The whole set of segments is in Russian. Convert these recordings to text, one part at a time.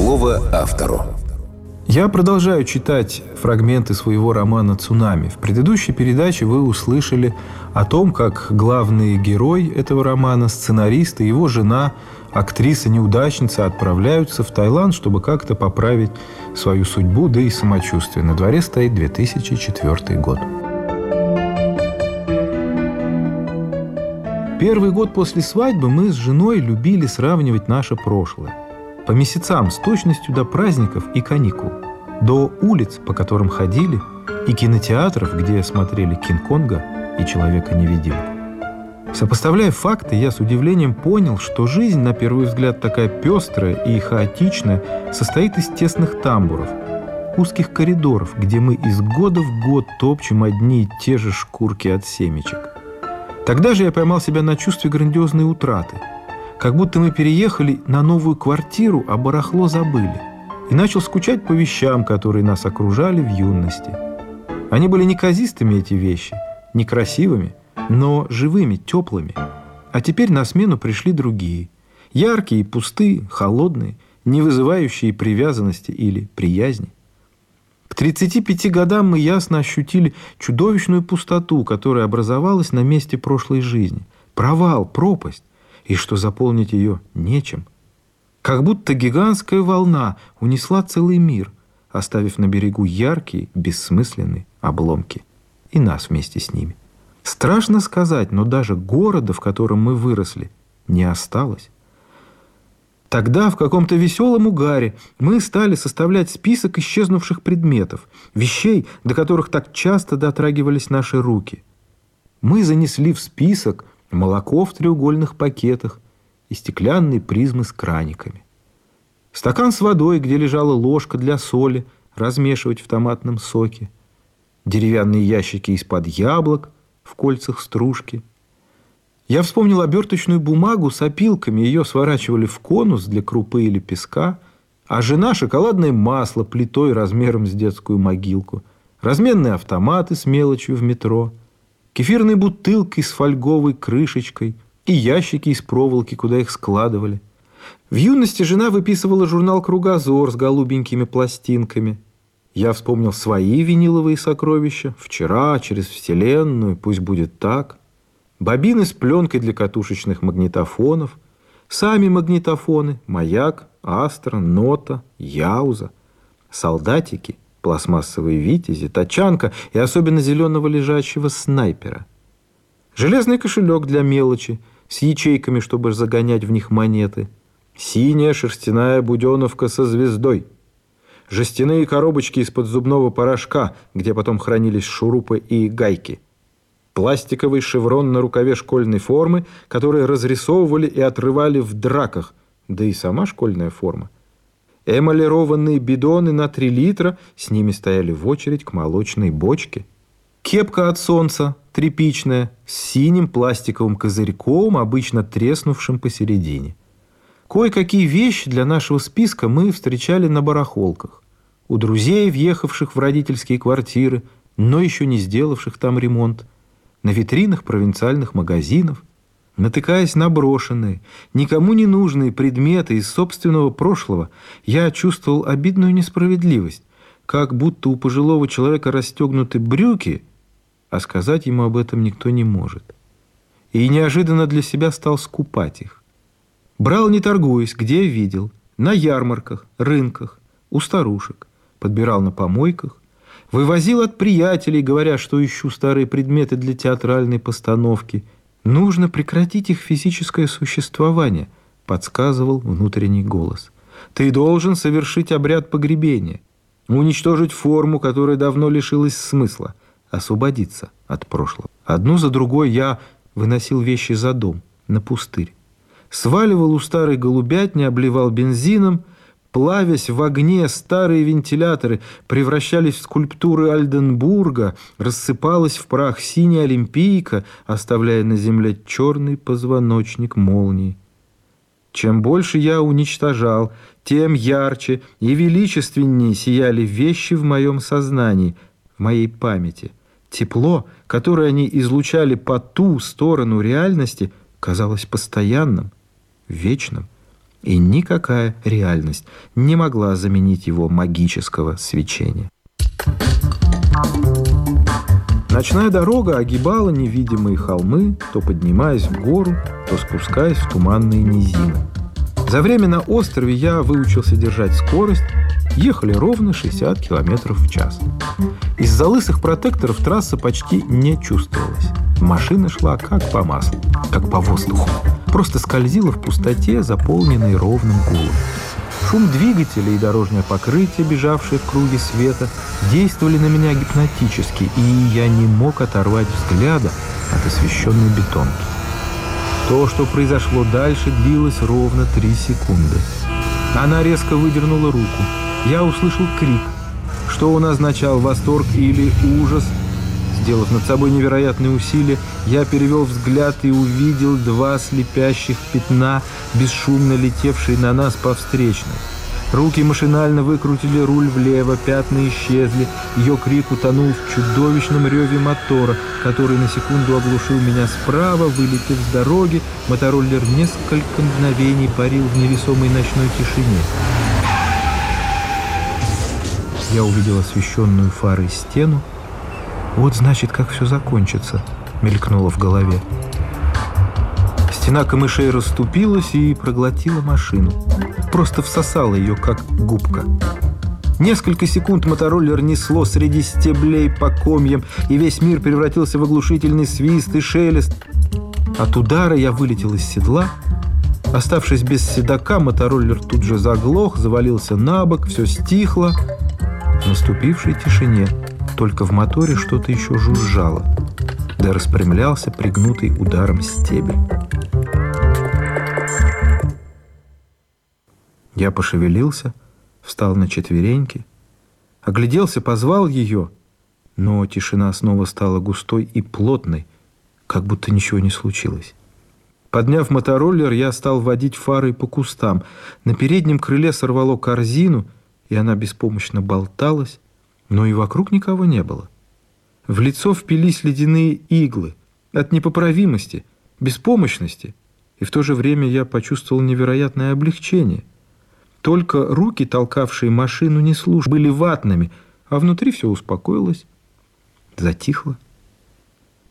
Слово автору. Я продолжаю читать фрагменты своего романа «Цунами». В предыдущей передаче вы услышали о том, как главный герой этого романа, сценарист и его жена, актриса-неудачница, отправляются в Таиланд, чтобы как-то поправить свою судьбу, да и самочувствие. На дворе стоит 2004 год. Первый год после свадьбы мы с женой любили сравнивать наше прошлое по месяцам с точностью до праздников и каникул, до улиц, по которым ходили, и кинотеатров, где смотрели Кинг-Конга и Человека-невидимку. Сопоставляя факты, я с удивлением понял, что жизнь, на первый взгляд, такая пестрая и хаотичная, состоит из тесных тамбуров, узких коридоров, где мы из года в год топчем одни и те же шкурки от семечек. Тогда же я поймал себя на чувстве грандиозной утраты – как будто мы переехали на новую квартиру, а барахло забыли. И начал скучать по вещам, которые нас окружали в юности. Они были неказистыми, эти вещи, некрасивыми, но живыми, теплыми. А теперь на смену пришли другие. Яркие, пустые, холодные, не вызывающие привязанности или приязни. К 35 годам мы ясно ощутили чудовищную пустоту, которая образовалась на месте прошлой жизни. Провал, пропасть и что заполнить ее нечем. Как будто гигантская волна унесла целый мир, оставив на берегу яркие, бессмысленные обломки. И нас вместе с ними. Страшно сказать, но даже города, в котором мы выросли, не осталось. Тогда в каком-то веселом угаре мы стали составлять список исчезнувших предметов, вещей, до которых так часто дотрагивались наши руки. Мы занесли в список молоко в треугольных пакетах и стеклянные призмы с краниками. Стакан с водой, где лежала ложка для соли, размешивать в томатном соке. Деревянные ящики из-под яблок в кольцах стружки. Я вспомнил оберточную бумагу с опилками, ее сворачивали в конус для крупы или песка, а жена шоколадное масло плитой размером с детскую могилку, разменные автоматы с мелочью в метро – кефирной бутылкой с фольговой крышечкой и ящики из проволоки, куда их складывали. В юности жена выписывала журнал «Кругозор» с голубенькими пластинками. Я вспомнил свои виниловые сокровища. Вчера, через вселенную, пусть будет так. Бобины с пленкой для катушечных магнитофонов. Сами магнитофоны. Маяк, Астра, Нота, Яуза. Солдатики – пластмассовые витязи, тачанка и особенно зеленого лежачего снайпера. Железный кошелек для мелочи с ячейками, чтобы загонять в них монеты. Синяя шерстяная буденовка со звездой. Жестяные коробочки из-под зубного порошка, где потом хранились шурупы и гайки. Пластиковый шеврон на рукаве школьной формы, которые разрисовывали и отрывали в драках, да и сама школьная форма – эмалированные бидоны на 3 литра, с ними стояли в очередь к молочной бочке. Кепка от солнца, тряпичная, с синим пластиковым козырьком, обычно треснувшим посередине. Кое-какие вещи для нашего списка мы встречали на барахолках. У друзей, въехавших в родительские квартиры, но еще не сделавших там ремонт, на витринах провинциальных магазинов – Натыкаясь на брошенные, никому не нужные предметы из собственного прошлого, я чувствовал обидную несправедливость, как будто у пожилого человека расстегнуты брюки, а сказать ему об этом никто не может. И неожиданно для себя стал скупать их. Брал, не торгуясь, где видел, на ярмарках, рынках, у старушек, подбирал на помойках, вывозил от приятелей, говоря, что ищу старые предметы для театральной постановки – Нужно прекратить их физическое существование, подсказывал внутренний голос. Ты должен совершить обряд погребения, уничтожить форму, которая давно лишилась смысла, освободиться от прошлого. Одну за другой я выносил вещи за дом, на пустырь. Сваливал у старой голубятни, обливал бензином, Плавясь в огне, старые вентиляторы превращались в скульптуры Альденбурга, рассыпалась в прах синяя олимпийка, оставляя на земле черный позвоночник молнии. Чем больше я уничтожал, тем ярче и величественнее сияли вещи в моем сознании, в моей памяти. Тепло, которое они излучали по ту сторону реальности, казалось постоянным, вечным. И никакая реальность не могла заменить его магического свечения. Ночная дорога огибала невидимые холмы, то поднимаясь в гору, то спускаясь в туманные низины. За время на острове я выучился держать скорость, ехали ровно 60 км в час. Из-за лысых протекторов трасса почти не чувствовалась. Машина шла как по маслу, как по воздуху. Просто скользила в пустоте, заполненной ровным гулом. Шум двигателя и дорожное покрытие, бежавшее в круге света, действовали на меня гипнотически, и я не мог оторвать взгляда от освещенной бетонки. То, что произошло дальше, длилось ровно три секунды. Она резко выдернула руку. Я услышал крик. Что он означал, восторг или ужас – Сделав над собой невероятные усилия, я перевел взгляд и увидел два слепящих пятна, бесшумно летевшие на нас по встречной. Руки машинально выкрутили руль влево, пятна исчезли. Ее крик утонул в чудовищном реве мотора, который на секунду оглушил меня справа, вылетев с дороги. Мотороллер несколько мгновений парил в невесомой ночной тишине. Я увидел освещенную фарой стену, «Вот, значит, как все закончится», — мелькнуло в голове. Стена камышей расступилась и проглотила машину. Просто всосала ее, как губка. Несколько секунд мотороллер несло среди стеблей по комьям, и весь мир превратился в оглушительный свист и шелест. От удара я вылетел из седла. Оставшись без седока, мотороллер тут же заглох, завалился на бок, все стихло. В наступившей тишине только в моторе что-то еще жужжало, да распрямлялся пригнутый ударом стебель. Я пошевелился, встал на четвереньки, огляделся, позвал ее, но тишина снова стала густой и плотной, как будто ничего не случилось. Подняв мотороллер, я стал водить фарой по кустам. На переднем крыле сорвало корзину, и она беспомощно болталась, но и вокруг никого не было. В лицо впились ледяные иглы от непоправимости, беспомощности, и в то же время я почувствовал невероятное облегчение. Только руки, толкавшие машину, не слушали, были ватными, а внутри все успокоилось, затихло.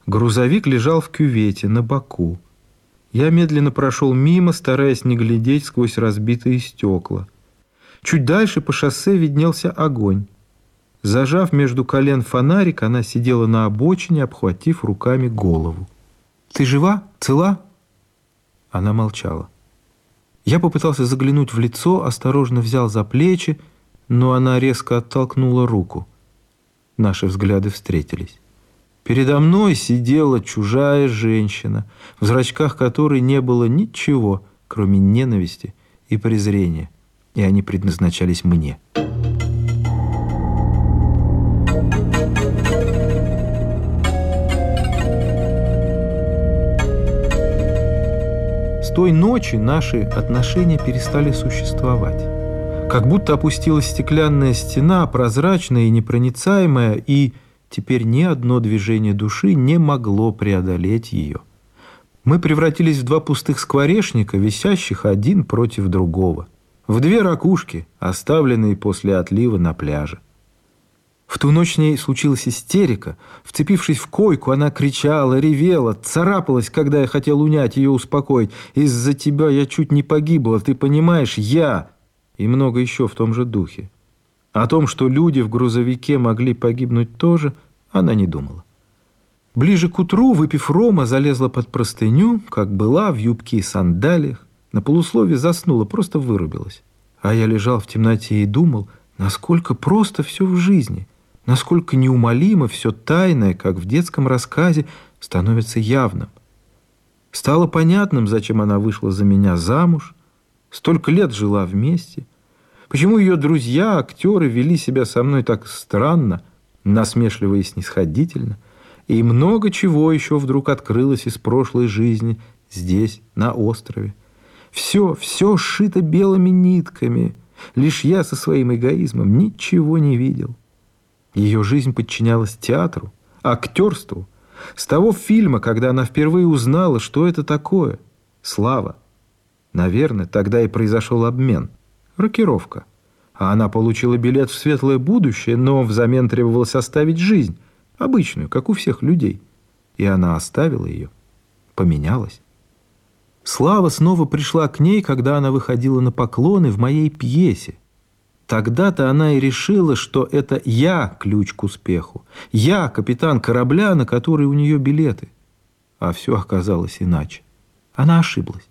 Грузовик лежал в кювете на боку. Я медленно прошел мимо, стараясь не глядеть сквозь разбитые стекла. Чуть дальше по шоссе виднелся огонь. Зажав между колен фонарик, она сидела на обочине, обхватив руками голову. «Ты жива? Цела?» Она молчала. Я попытался заглянуть в лицо, осторожно взял за плечи, но она резко оттолкнула руку. Наши взгляды встретились. Передо мной сидела чужая женщина, в зрачках которой не было ничего, кроме ненависти и презрения, и они предназначались мне. той ночи наши отношения перестали существовать. Как будто опустилась стеклянная стена, прозрачная и непроницаемая, и теперь ни одно движение души не могло преодолеть ее. Мы превратились в два пустых скворечника, висящих один против другого, в две ракушки, оставленные после отлива на пляже. В ту ночь с ней случилась истерика. Вцепившись в койку, она кричала, ревела, царапалась, когда я хотел унять ее, успокоить. «Из-за тебя я чуть не погибла, ты понимаешь, я!» И много еще в том же духе. О том, что люди в грузовике могли погибнуть тоже, она не думала. Ближе к утру, выпив рома, залезла под простыню, как была, в юбке и сандалиях. На полуслове заснула, просто вырубилась. А я лежал в темноте и думал, насколько просто все в жизни – насколько неумолимо все тайное, как в детском рассказе, становится явным. Стало понятным, зачем она вышла за меня замуж, столько лет жила вместе, почему ее друзья, актеры, вели себя со мной так странно, насмешливо и снисходительно, и много чего еще вдруг открылось из прошлой жизни здесь, на острове. Все, все сшито белыми нитками, лишь я со своим эгоизмом ничего не видел. Ее жизнь подчинялась театру, актерству. С того фильма, когда она впервые узнала, что это такое – слава. Наверное, тогда и произошел обмен. Рокировка. А она получила билет в светлое будущее, но взамен требовалось оставить жизнь, обычную, как у всех людей. И она оставила ее. Поменялась. Слава снова пришла к ней, когда она выходила на поклоны в моей пьесе. Тогда-то она и решила, что это я ключ к успеху. Я капитан корабля, на который у нее билеты. А все оказалось иначе. Она ошиблась.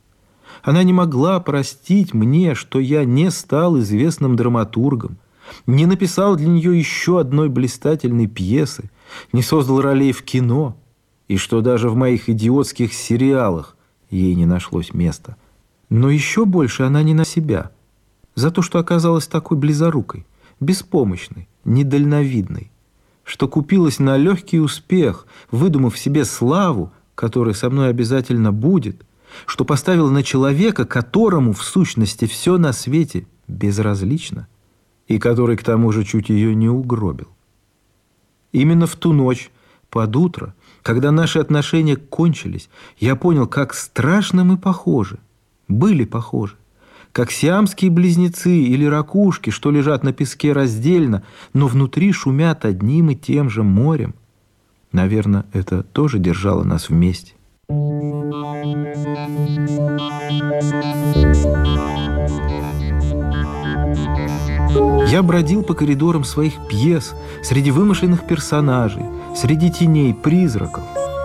Она не могла простить мне, что я не стал известным драматургом, не написал для нее еще одной блистательной пьесы, не создал ролей в кино, и что даже в моих идиотских сериалах ей не нашлось места. Но еще больше она не на себя, за то, что оказалась такой близорукой, беспомощной, недальновидной, что купилась на легкий успех, выдумав себе славу, которая со мной обязательно будет, что поставила на человека, которому в сущности все на свете безразлично, и который к тому же чуть ее не угробил. Именно в ту ночь, под утро, когда наши отношения кончились, я понял, как страшно мы похожи, были похожи, как сиамские близнецы или ракушки, что лежат на песке раздельно, но внутри шумят одним и тем же морем. Наверное, это тоже держало нас вместе. Я бродил по коридорам своих пьес, среди вымышленных персонажей, среди теней, призраков,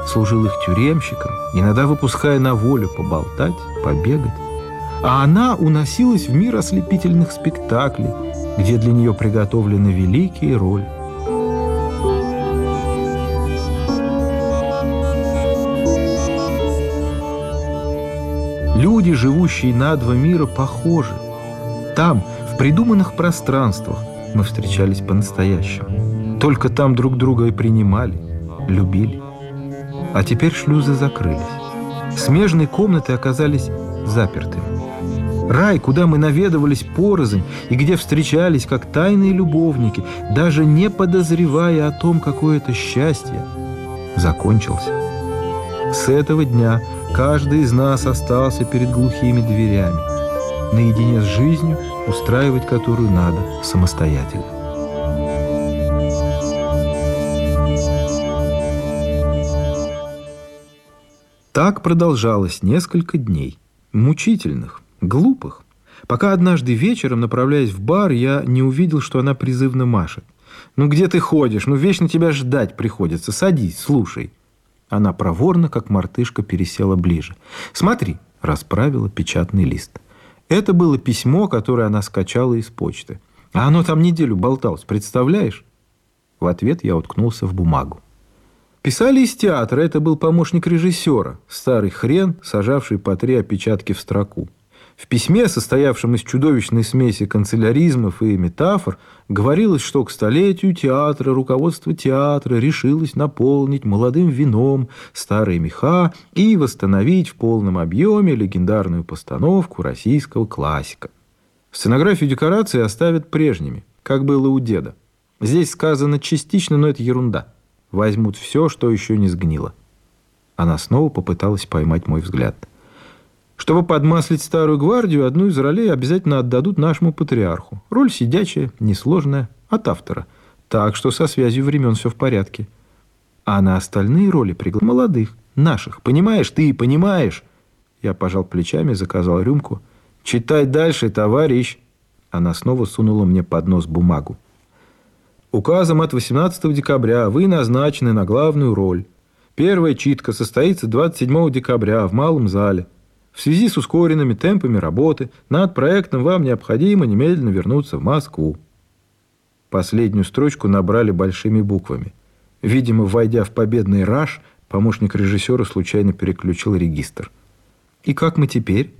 служил их тюремщиком, иногда выпуская на волю поболтать, побегать. А она уносилась в мир ослепительных спектаклей, где для нее приготовлены великие роли. Люди, живущие на два мира, похожи. Там, в придуманных пространствах, мы встречались по-настоящему. Только там друг друга и принимали, любили. А теперь шлюзы закрылись. Смежные комнаты оказались запертыми. Рай, куда мы наведывались порознь и где встречались как тайные любовники, даже не подозревая о том, какое это счастье, закончился. С этого дня Каждый из нас остался перед глухими дверями, наедине с жизнью, устраивать которую надо самостоятельно. Так продолжалось несколько дней. Мучительных, глупых. Пока однажды вечером, направляясь в бар, я не увидел, что она призывно машет. «Ну где ты ходишь? Ну вечно тебя ждать приходится. Садись, слушай». Она проворно, как мартышка, пересела ближе. «Смотри!» – расправила печатный лист. Это было письмо, которое она скачала из почты. А оно там неделю болталось, представляешь? В ответ я уткнулся в бумагу. Писали из театра, это был помощник режиссера, старый хрен, сажавший по три опечатки в строку. В письме, состоявшем из чудовищной смеси канцеляризмов и метафор, говорилось, что к столетию театра руководство театра решилось наполнить молодым вином старые меха и восстановить в полном объеме легендарную постановку российского классика. Сценографию декорации оставят прежними, как было у деда. Здесь сказано частично, но это ерунда. Возьмут все, что еще не сгнило. Она снова попыталась поймать мой взгляд – чтобы подмаслить старую гвардию, одну из ролей обязательно отдадут нашему патриарху. Роль сидячая, несложная, от автора. Так что со связью времен все в порядке. А на остальные роли пригласили молодых, наших. Понимаешь, ты понимаешь? Я пожал плечами, заказал рюмку. «Читай дальше, товарищ!» Она снова сунула мне под нос бумагу. Указом от 18 декабря вы назначены на главную роль. Первая читка состоится 27 декабря в Малом зале. В связи с ускоренными темпами работы над проектом вам необходимо немедленно вернуться в Москву. Последнюю строчку набрали большими буквами. Видимо, войдя в победный раж, помощник режиссера случайно переключил регистр. «И как мы теперь?»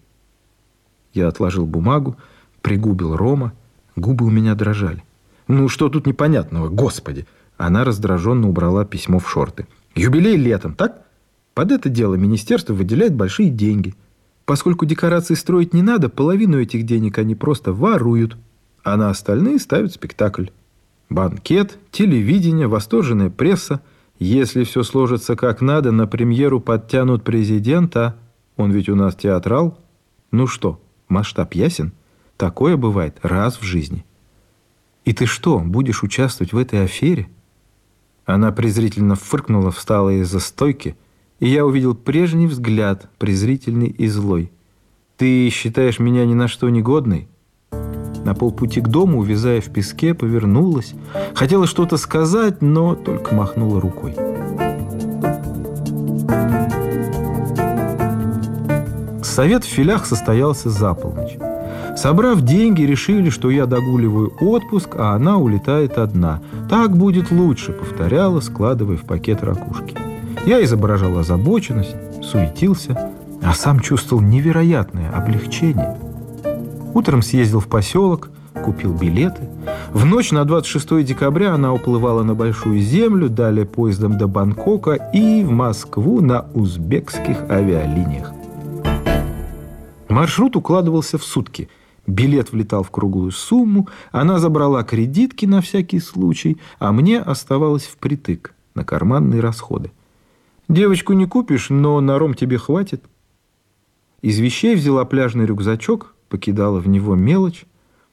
Я отложил бумагу, пригубил рома, губы у меня дрожали. «Ну, что тут непонятного, господи!» Она раздраженно убрала письмо в шорты. «Юбилей летом, так? Под это дело министерство выделяет большие деньги. Поскольку декорации строить не надо, половину этих денег они просто воруют, а на остальные ставят спектакль. Банкет, телевидение, восторженная пресса. Если все сложится как надо, на премьеру подтянут президента. Он ведь у нас театрал. Ну что, масштаб ясен? Такое бывает раз в жизни. И ты что, будешь участвовать в этой афере? Она презрительно фыркнула, встала из-за стойки, и я увидел прежний взгляд, презрительный и злой. «Ты считаешь меня ни на что негодной?» На полпути к дому, увязая в песке, повернулась. Хотела что-то сказать, но только махнула рукой. Совет в филях состоялся за полночь. Собрав деньги, решили, что я догуливаю отпуск, а она улетает одна. «Так будет лучше», — повторяла, складывая в пакет ракушки. Я изображал озабоченность, суетился, а сам чувствовал невероятное облегчение. Утром съездил в поселок, купил билеты. В ночь на 26 декабря она уплывала на Большую Землю, далее поездом до Бангкока и в Москву на узбекских авиалиниях. Маршрут укладывался в сутки. Билет влетал в круглую сумму, она забрала кредитки на всякий случай, а мне оставалось впритык на карманные расходы. Девочку не купишь, но на ром тебе хватит. Из вещей взяла пляжный рюкзачок, покидала в него мелочь.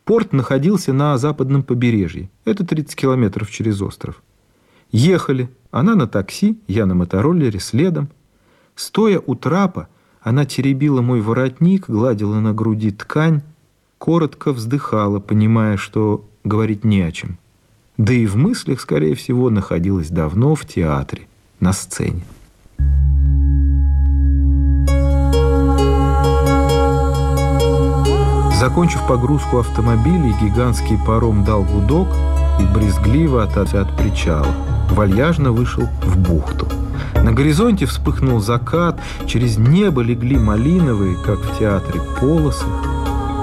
Порт находился на западном побережье. Это 30 километров через остров. Ехали. Она на такси, я на мотороллере следом. Стоя у трапа, она теребила мой воротник, гладила на груди ткань, коротко вздыхала, понимая, что говорить не о чем. Да и в мыслях, скорее всего, находилась давно в театре, на сцене. Закончив погрузку автомобилей, гигантский паром дал гудок и брезгливо от, от причала. Вальяжно вышел в бухту. На горизонте вспыхнул закат, через небо легли малиновые, как в театре, полосы.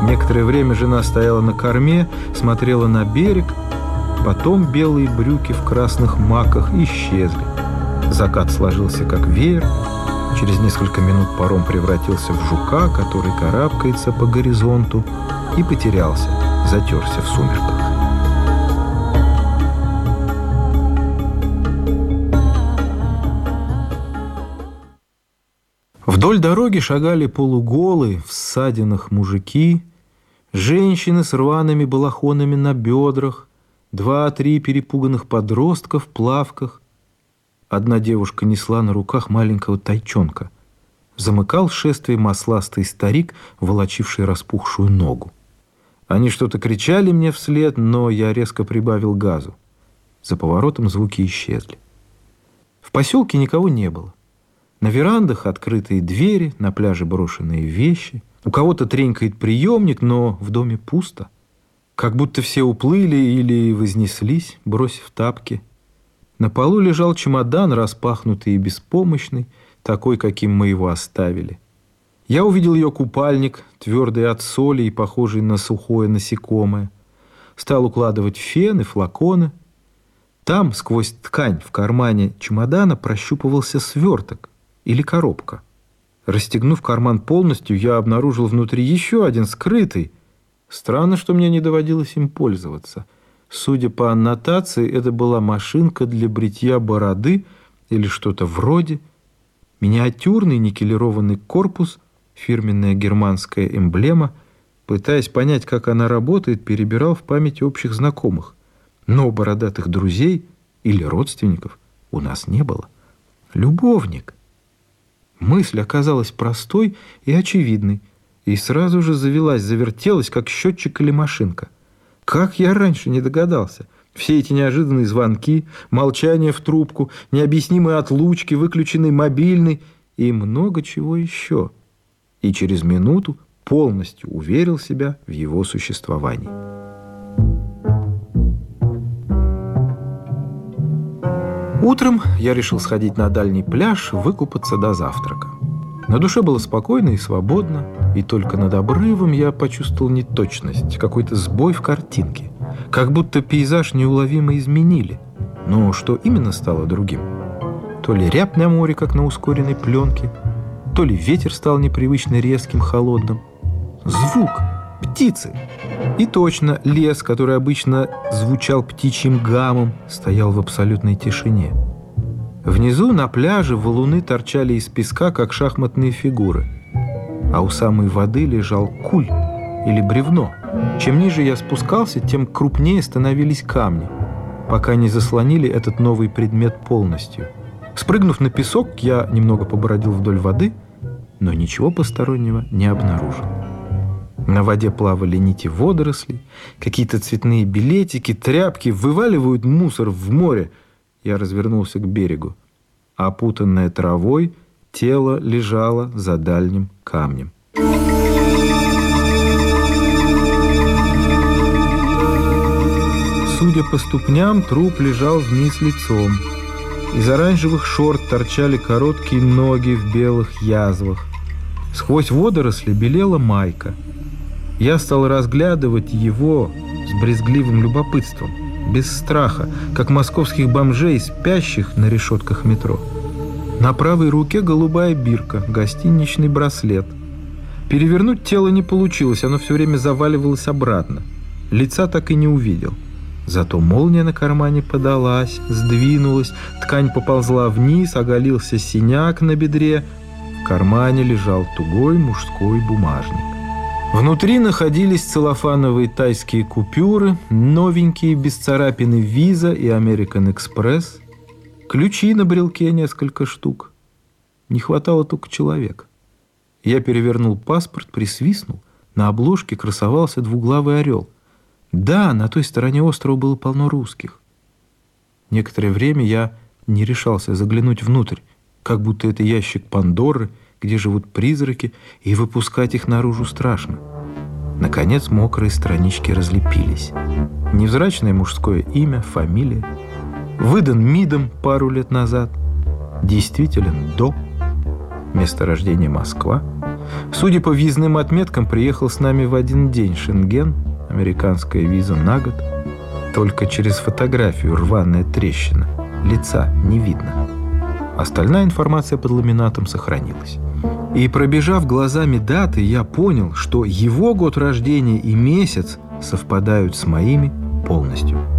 Некоторое время жена стояла на корме, смотрела на берег, потом белые брюки в красных маках исчезли. Закат сложился, как веер. Через несколько минут паром превратился в жука, который карабкается по горизонту и потерялся, затерся в сумерках. Вдоль дороги шагали полуголые, в ссадинах мужики, женщины с рваными балахонами на бедрах, два-три перепуганных подростка в плавках. Одна девушка несла на руках маленького тайчонка. Замыкал шествие масластый старик, волочивший распухшую ногу. Они что-то кричали мне вслед, но я резко прибавил газу. За поворотом звуки исчезли. В поселке никого не было. На верандах открытые двери, на пляже брошенные вещи. У кого-то тренькает приемник, но в доме пусто. Как будто все уплыли или вознеслись, бросив тапки. На полу лежал чемодан, распахнутый и беспомощный, такой, каким мы его оставили. Я увидел ее купальник, твердый от соли и похожий на сухое насекомое. Стал укладывать фен и флаконы. Там, сквозь ткань в кармане чемодана, прощупывался сверток или коробка. Расстегнув карман полностью, я обнаружил внутри еще один скрытый. Странно, что мне не доводилось им пользоваться. Судя по аннотации, это была машинка для бритья бороды или что-то вроде. Миниатюрный никелированный корпус, фирменная германская эмблема. Пытаясь понять, как она работает, перебирал в памяти общих знакомых. Но бородатых друзей или родственников у нас не было. Любовник. Мысль оказалась простой и очевидной, и сразу же завелась, завертелась, как счетчик или машинка. Как я раньше не догадался? Все эти неожиданные звонки, молчание в трубку, необъяснимые отлучки, выключенный мобильный и много чего еще. И через минуту полностью уверил себя в его существовании. Утром я решил сходить на дальний пляж, выкупаться до завтрака. На душе было спокойно и свободно, и только над обрывом я почувствовал неточность, какой-то сбой в картинке. Как будто пейзаж неуловимо изменили. Но что именно стало другим? То ли рябь на море, как на ускоренной пленке, то ли ветер стал непривычно резким, холодным. Звук! Птицы! И точно, лес, который обычно звучал птичьим гамом, стоял в абсолютной тишине. Внизу на пляже валуны торчали из песка, как шахматные фигуры. а у самой воды лежал куль или бревно. Чем ниже я спускался, тем крупнее становились камни, пока не заслонили этот новый предмет полностью. Спрыгнув на песок, я немного побродил вдоль воды, но ничего постороннего не обнаружил. На воде плавали нити водорослей, какие-то цветные билетики, тряпки, вываливают мусор в море. Я развернулся к берегу. Опутанное травой, тело лежало за дальним камнем. Судя по ступням, труп лежал вниз лицом. Из оранжевых шорт торчали короткие ноги в белых язвах. Сквозь водоросли белела майка. Я стал разглядывать его с брезгливым любопытством, без страха, как московских бомжей, спящих на решетках метро. На правой руке голубая бирка, гостиничный браслет. Перевернуть тело не получилось, оно все время заваливалось обратно. Лица так и не увидел. Зато молния на кармане подалась, сдвинулась, ткань поползла вниз, оголился синяк на бедре. В кармане лежал тугой мужской бумажник. Внутри находились целлофановые тайские купюры, новенькие без царапины Visa и American Express, ключи на брелке несколько штук. Не хватало только человека. Я перевернул паспорт, присвистнул. На обложке красовался двуглавый орел. Да, на той стороне острова было полно русских. Некоторое время я не решался заглянуть внутрь, как будто это ящик Пандоры, где живут призраки, и выпускать их наружу страшно. Наконец мокрые странички разлепились. Невзрачное мужское имя, фамилия. Выдан МИДом пару лет назад. Действителен до. Место рождения Москва. Судя по визным отметкам, приехал с нами в один день Шенген, американская виза на год. Только через фотографию рваная трещина. Лица не видно. Остальная информация под ламинатом сохранилась. И пробежав глазами даты, я понял, что его год рождения и месяц совпадают с моими полностью.